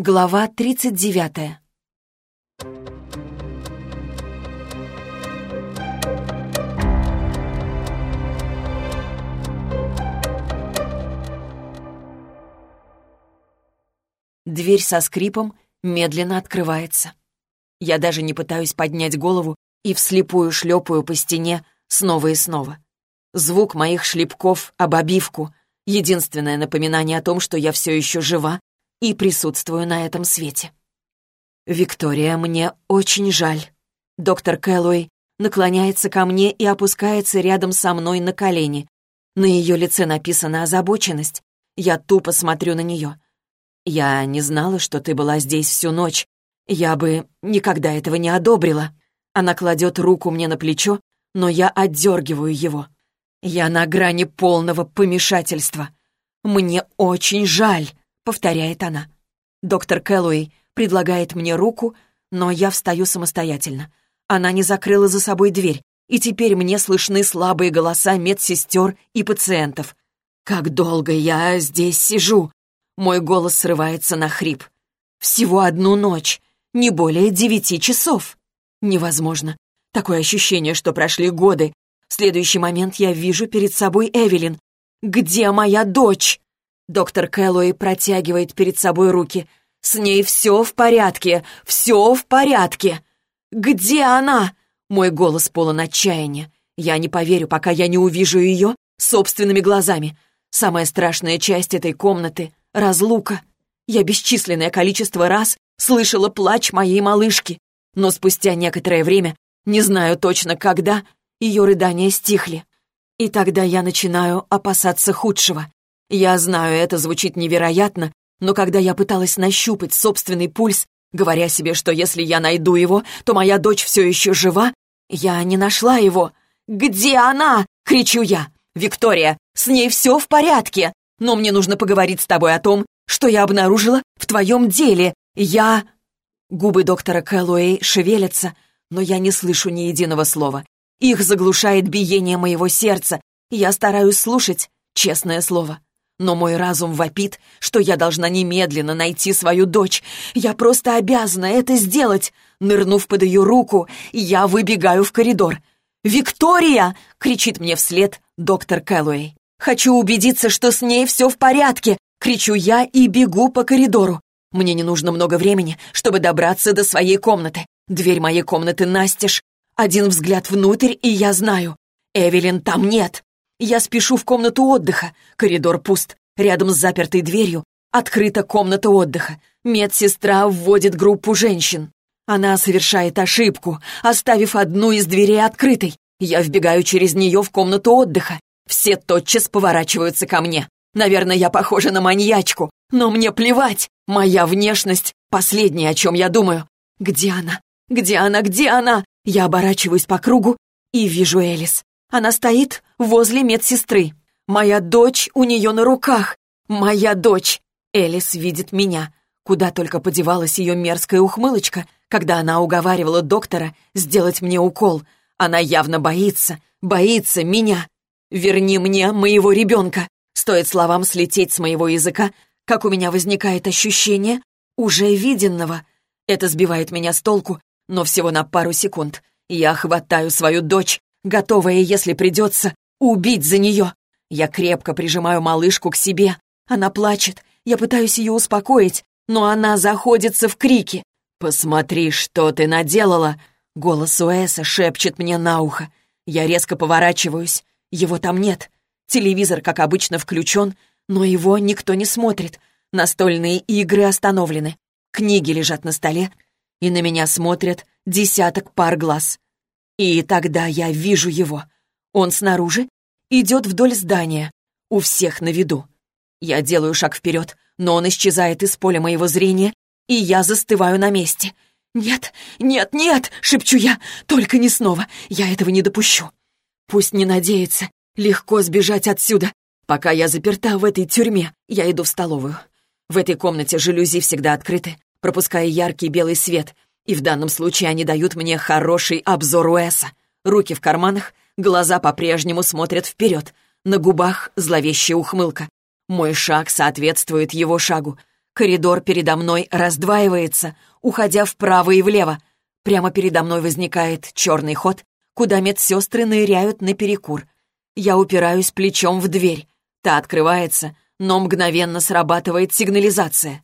Глава 39 Дверь со скрипом медленно открывается. Я даже не пытаюсь поднять голову и вслепую шлепаю по стене снова и снова. Звук моих шлепков об обивку — единственное напоминание о том, что я все еще жива и присутствую на этом свете. «Виктория, мне очень жаль». Доктор Кэллоуэй наклоняется ко мне и опускается рядом со мной на колени. На ее лице написана озабоченность. Я тупо смотрю на нее. «Я не знала, что ты была здесь всю ночь. Я бы никогда этого не одобрила». Она кладет руку мне на плечо, но я отдергиваю его. Я на грани полного помешательства. «Мне очень жаль», — повторяет она. Доктор Кэллоуэй предлагает мне руку, но я встаю самостоятельно. Она не закрыла за собой дверь, и теперь мне слышны слабые голоса медсестер и пациентов. «Как долго я здесь сижу?» Мой голос срывается на хрип. Всего одну ночь, не более девяти часов. Невозможно. Такое ощущение, что прошли годы. В следующий момент я вижу перед собой Эвелин. «Где моя дочь?» Доктор Кэллоуэй протягивает перед собой руки. «С ней все в порядке, все в порядке!» «Где она?» Мой голос полон отчаяния. Я не поверю, пока я не увижу ее собственными глазами. Самая страшная часть этой комнаты разлука. Я бесчисленное количество раз слышала плач моей малышки, но спустя некоторое время, не знаю точно когда, ее рыдания стихли. И тогда я начинаю опасаться худшего. Я знаю, это звучит невероятно, но когда я пыталась нащупать собственный пульс, говоря себе, что если я найду его, то моя дочь все еще жива, я не нашла его. «Где она?» — кричу я. «Виктория, с ней все в порядке!» но мне нужно поговорить с тобой о том, что я обнаружила в твоем деле. Я...» Губы доктора Кэллоуэй шевелятся, но я не слышу ни единого слова. Их заглушает биение моего сердца. Я стараюсь слушать, честное слово. Но мой разум вопит, что я должна немедленно найти свою дочь. Я просто обязана это сделать. Нырнув под ее руку, я выбегаю в коридор. «Виктория!» — кричит мне вслед доктор Кэллоуэй. Хочу убедиться, что с ней все в порядке!» — кричу я и бегу по коридору. Мне не нужно много времени, чтобы добраться до своей комнаты. Дверь моей комнаты настежь. Один взгляд внутрь, и я знаю. Эвелин там нет. Я спешу в комнату отдыха. Коридор пуст. Рядом с запертой дверью открыта комната отдыха. Медсестра вводит группу женщин. Она совершает ошибку, оставив одну из дверей открытой. Я вбегаю через нее в комнату отдыха. Все тотчас поворачиваются ко мне. Наверное, я похожа на маньячку, но мне плевать. Моя внешность — последнее, о чем я думаю. Где она? Где она? Где она? Я оборачиваюсь по кругу и вижу Элис. Она стоит возле медсестры. Моя дочь у нее на руках. Моя дочь. Элис видит меня. Куда только подевалась ее мерзкая ухмылочка, когда она уговаривала доктора сделать мне укол. Она явно боится, боится меня. «Верни мне моего ребенка!» Стоит словам слететь с моего языка, как у меня возникает ощущение уже виденного. Это сбивает меня с толку, но всего на пару секунд. Я хватаю свою дочь, готовая, если придется, убить за нее. Я крепко прижимаю малышку к себе. Она плачет. Я пытаюсь ее успокоить, но она заходится в крики. «Посмотри, что ты наделала!» Голос Уэса шепчет мне на ухо. Я резко поворачиваюсь. Его там нет. Телевизор, как обычно, включен, но его никто не смотрит. Настольные игры остановлены. Книги лежат на столе, и на меня смотрят десяток пар глаз. И тогда я вижу его. Он снаружи, идет вдоль здания, у всех на виду. Я делаю шаг вперед, но он исчезает из поля моего зрения, и я застываю на месте. «Нет, нет, нет!» — шепчу я. «Только не снова! Я этого не допущу!» Пусть не надеется. Легко сбежать отсюда. Пока я заперта в этой тюрьме, я иду в столовую. В этой комнате жалюзи всегда открыты, пропуская яркий белый свет, и в данном случае они дают мне хороший обзор Уэса. Руки в карманах, глаза по-прежнему смотрят вперед, на губах зловещая ухмылка. Мой шаг соответствует его шагу. Коридор передо мной раздваивается, уходя вправо и влево. Прямо передо мной возникает черный ход, куда медсестры ныряют наперекур. Я упираюсь плечом в дверь. Та открывается, но мгновенно срабатывает сигнализация.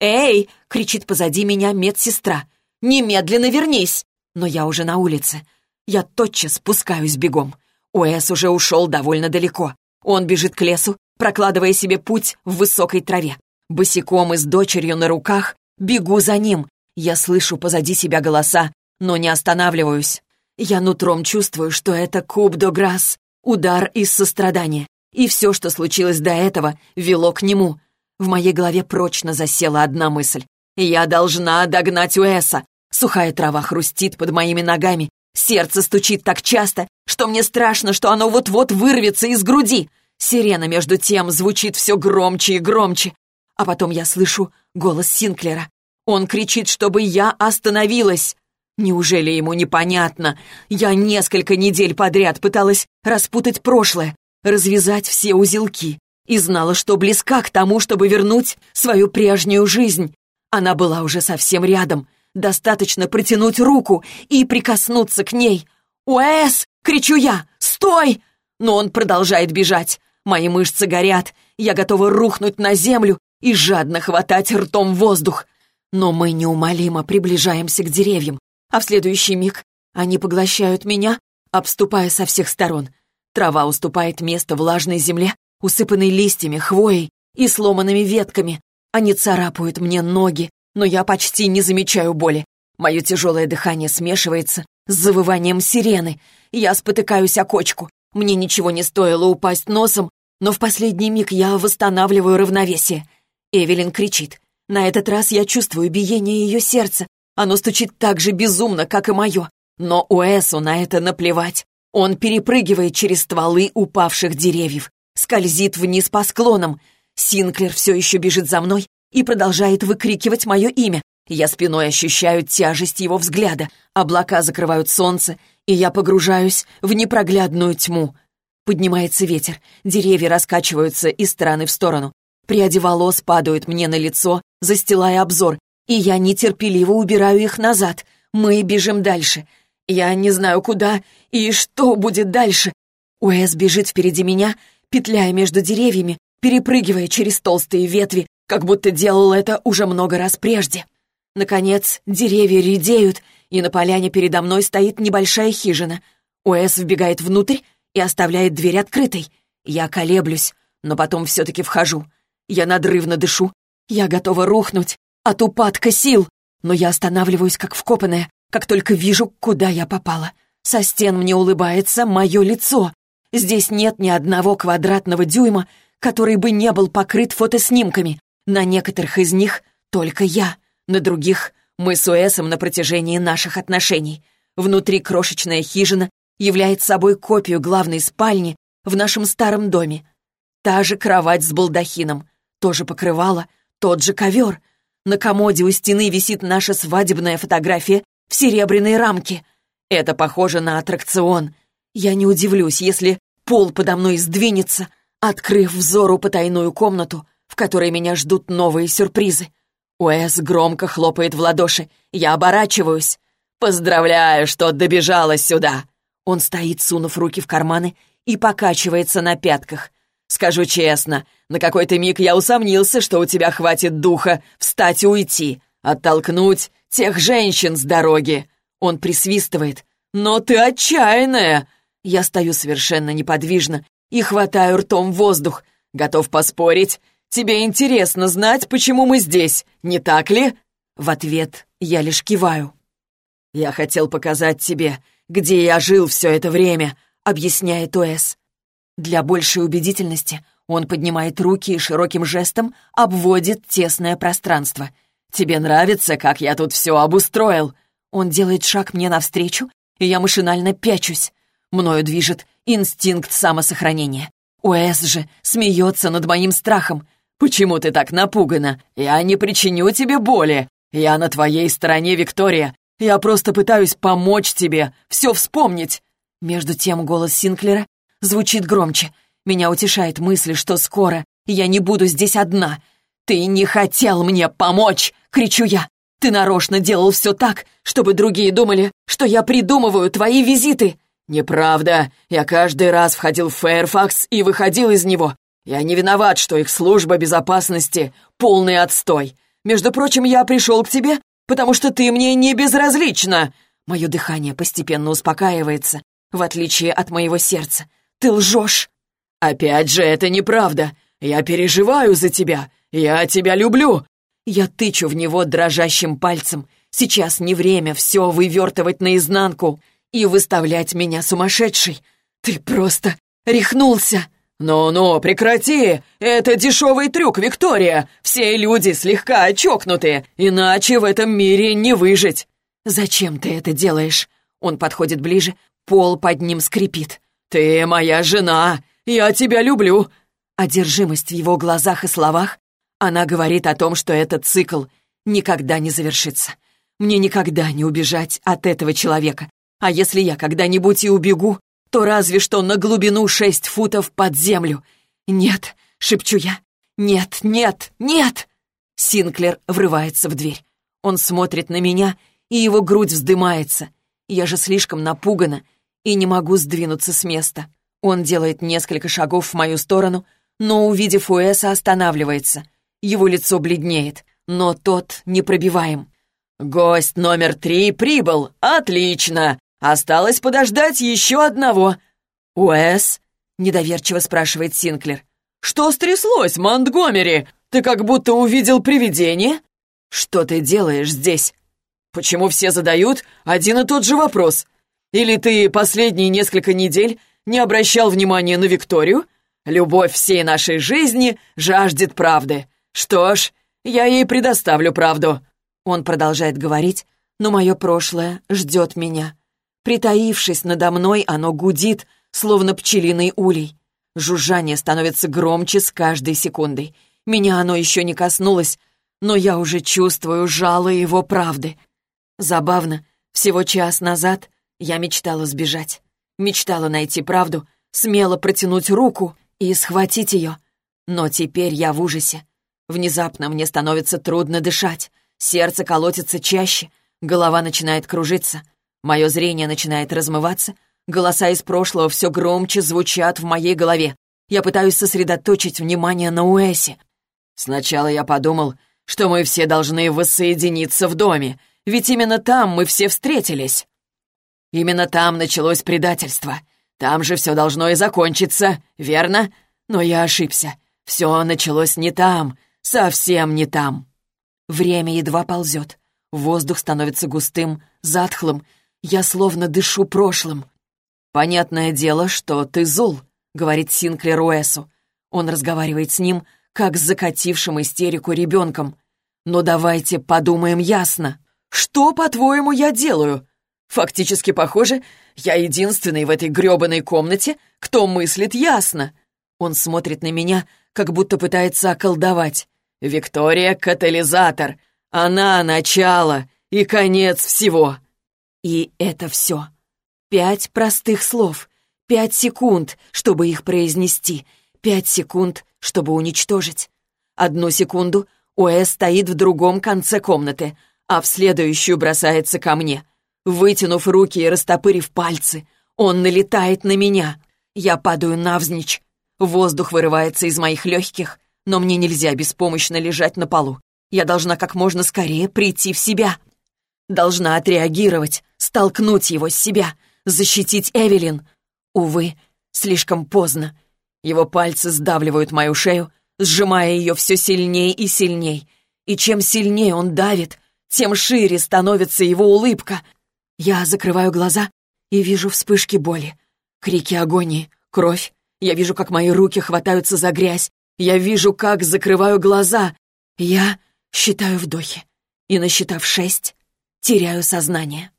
«Эй!» — кричит позади меня медсестра. «Немедленно вернись!» Но я уже на улице. Я тотчас спускаюсь бегом. Уэс уже ушел довольно далеко. Он бежит к лесу, прокладывая себе путь в высокой траве. Босиком и с дочерью на руках бегу за ним. Я слышу позади себя голоса, но не останавливаюсь. Я нутром чувствую, что это куб до грас, удар из сострадания. И все, что случилось до этого, вело к нему. В моей голове прочно засела одна мысль. Я должна догнать Уэса. Сухая трава хрустит под моими ногами. Сердце стучит так часто, что мне страшно, что оно вот-вот вырвется из груди. Сирена, между тем, звучит все громче и громче. А потом я слышу голос Синклера. Он кричит, чтобы я остановилась. Неужели ему непонятно? Я несколько недель подряд пыталась распутать прошлое, развязать все узелки и знала, что близка к тому, чтобы вернуть свою прежнюю жизнь. Она была уже совсем рядом. Достаточно протянуть руку и прикоснуться к ней. «Уэс!» — кричу я. «Стой!» Но он продолжает бежать. Мои мышцы горят. Я готова рухнуть на землю и жадно хватать ртом воздух. Но мы неумолимо приближаемся к деревьям, а в следующий миг они поглощают меня, обступая со всех сторон. Трава уступает место влажной земле, усыпанной листьями, хвоей и сломанными ветками. Они царапают мне ноги, но я почти не замечаю боли. Мое тяжелое дыхание смешивается с завыванием сирены. Я спотыкаюсь о кочку. Мне ничего не стоило упасть носом, но в последний миг я восстанавливаю равновесие. Эвелин кричит. На этот раз я чувствую биение ее сердца. Оно стучит так же безумно, как и мое. Но Уэсу на это наплевать. Он перепрыгивает через стволы упавших деревьев, скользит вниз по склонам. Синклер все еще бежит за мной и продолжает выкрикивать мое имя. Я спиной ощущаю тяжесть его взгляда. Облака закрывают солнце, и я погружаюсь в непроглядную тьму. Поднимается ветер, деревья раскачиваются из стороны в сторону. Пряди волос падают мне на лицо, застилая обзор, и я нетерпеливо убираю их назад. Мы бежим дальше. Я не знаю, куда и что будет дальше. Уэс бежит впереди меня, петляя между деревьями, перепрыгивая через толстые ветви, как будто делал это уже много раз прежде. Наконец, деревья редеют, и на поляне передо мной стоит небольшая хижина. Уэс вбегает внутрь и оставляет дверь открытой. Я колеблюсь, но потом все-таки вхожу. Я надрывно дышу. Я готова рухнуть от упадка сил. Но я останавливаюсь как вкопанная, как только вижу, куда я попала. Со стен мне улыбается мое лицо. Здесь нет ни одного квадратного дюйма, который бы не был покрыт фотоснимками. На некоторых из них только я, на других — мы с Уэсом на протяжении наших отношений. Внутри крошечная хижина являет собой копию главной спальни в нашем старом доме. Та же кровать с балдахином, тоже покрывало, тот же ковер. На комоде у стены висит наша свадебная фотография в серебряной рамке. Это похоже на аттракцион. Я не удивлюсь, если пол подо мной сдвинется, открыв взору потайную комнату, в которой меня ждут новые сюрпризы. Уэс громко хлопает в ладоши. Я оборачиваюсь. «Поздравляю, что добежала сюда!» Он стоит, сунув руки в карманы, и покачивается на пятках. Скажу честно, на какой-то миг я усомнился, что у тебя хватит духа встать и уйти, оттолкнуть тех женщин с дороги. Он присвистывает. «Но ты отчаянная!» Я стою совершенно неподвижно и хватаю ртом воздух. Готов поспорить. Тебе интересно знать, почему мы здесь, не так ли? В ответ я лишь киваю. «Я хотел показать тебе, где я жил все это время», — объясняет Уэс. Для большей убедительности он поднимает руки и широким жестом обводит тесное пространство. «Тебе нравится, как я тут все обустроил?» Он делает шаг мне навстречу, и я машинально пячусь. Мною движет инстинкт самосохранения. Уэс же смеется над моим страхом. «Почему ты так напугана? Я не причиню тебе боли. Я на твоей стороне, Виктория. Я просто пытаюсь помочь тебе, все вспомнить». Между тем голос Синклера звучит громче. Меня утешает мысль, что скоро я не буду здесь одна. «Ты не хотел мне помочь!» — кричу я. «Ты нарочно делал все так, чтобы другие думали, что я придумываю твои визиты!» «Неправда. Я каждый раз входил в Фэрфакс и выходил из него. Я не виноват, что их служба безопасности — полный отстой. Между прочим, я пришел к тебе, потому что ты мне не безразлична!» Мое дыхание постепенно успокаивается, в отличие от моего сердца. «Ты лжешь!» «Опять же, это неправда. Я переживаю за тебя. Я тебя люблю!» Я тычу в него дрожащим пальцем. Сейчас не время все вывертывать наизнанку и выставлять меня сумасшедшей. Ты просто рехнулся. «Ну-ну, прекрати! Это дешевый трюк, Виктория! Все люди слегка очокнутые, иначе в этом мире не выжить!» «Зачем ты это делаешь?» Он подходит ближе, пол под ним скрипит. «Ты моя жена! Я тебя люблю!» Одержимость в его глазах и словах, она говорит о том, что этот цикл никогда не завершится. Мне никогда не убежать от этого человека. А если я когда-нибудь и убегу, то разве что на глубину шесть футов под землю. «Нет», — шепчу я, «нет, нет, нет!» Синклер врывается в дверь. Он смотрит на меня, и его грудь вздымается. Я же слишком напугана и не могу сдвинуться с места. Он делает несколько шагов в мою сторону, но, увидев Уэса, останавливается. Его лицо бледнеет, но тот непробиваем. «Гость номер три прибыл! Отлично! Осталось подождать еще одного. «Уэс?» — недоверчиво спрашивает Синклер. «Что стряслось, Монтгомери? Ты как будто увидел привидение?» «Что ты делаешь здесь?» «Почему все задают один и тот же вопрос? Или ты последние несколько недель не обращал внимания на Викторию? Любовь всей нашей жизни жаждет правды. Что ж, я ей предоставлю правду». Он продолжает говорить, но мое прошлое ждет меня. Притаившись надо мной, оно гудит, словно пчелиный улей. Жужжание становится громче с каждой секундой. Меня оно еще не коснулось, но я уже чувствую жало его правды. Забавно, всего час назад я мечтала сбежать. Мечтала найти правду, смело протянуть руку и схватить ее. Но теперь я в ужасе. Внезапно мне становится трудно дышать. Сердце колотится чаще, голова начинает кружиться — Мое зрение начинает размываться, голоса из прошлого все громче звучат в моей голове. Я пытаюсь сосредоточить внимание на Уэсе. Сначала я подумал, что мы все должны воссоединиться в доме, ведь именно там мы все встретились. Именно там началось предательство. Там же все должно и закончиться, верно? Но я ошибся. Все началось не там, совсем не там. Время едва ползет. Воздух становится густым, затхлым, я словно дышу прошлым. «Понятное дело, что ты зол», — говорит Синклер Уэсу. Он разговаривает с ним, как с закатившим истерику ребенком. «Но давайте подумаем ясно. Что, по-твоему, я делаю? Фактически, похоже, я единственный в этой грёбаной комнате, кто мыслит ясно». Он смотрит на меня, как будто пытается околдовать. «Виктория — катализатор. Она — начало и конец всего». И это все. Пять простых слов. Пять секунд, чтобы их произнести. Пять секунд, чтобы уничтожить. Одну секунду Уэс стоит в другом конце комнаты, а в следующую бросается ко мне. Вытянув руки и растопырив пальцы, он налетает на меня. Я падаю навзничь. Воздух вырывается из моих легких, но мне нельзя беспомощно лежать на полу. Я должна как можно скорее прийти в себя. Должна отреагировать, столкнуть его с себя, защитить Эвелин. Увы, слишком поздно. Его пальцы сдавливают мою шею, сжимая ее все сильнее и сильней. И чем сильнее он давит, тем шире становится его улыбка. Я закрываю глаза и вижу вспышки боли. Крики агонии, кровь. Я вижу, как мои руки хватаются за грязь. Я вижу, как закрываю глаза. Я считаю вдохи. И, насчитав шесть, теряю сознание.